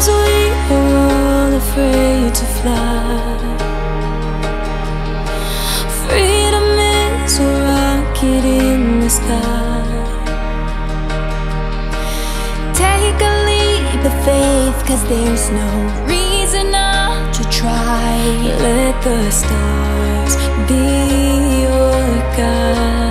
Sometimes we are all afraid to fly. Freedom is a rocket in the sky. Take a leap of faith cause there's no reason not to try. Let the stars be your guide.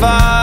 fire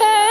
Hey.